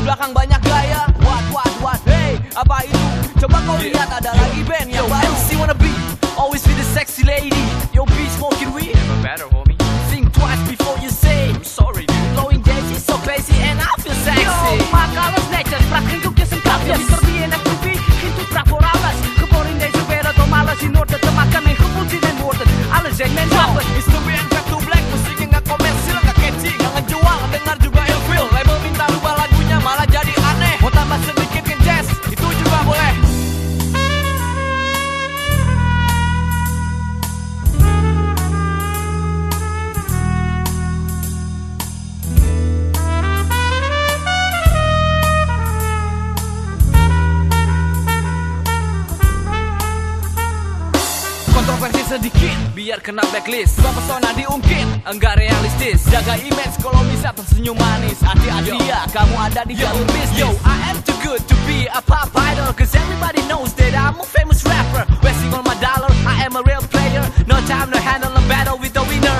Belakang banyak Kontroversi sedikit Biar kena blacklist. Gua pesona diungkit Enggak realistis. Jaga image kalau bisa tersenyum manis. Hati-hati ya kamu ada di jalur bisnis. Yo, I am too good to be a pop idol Cause everybody knows that I'm a famous rapper. Wasting all my dollar, I am a real player. No time to handle a battle with a winner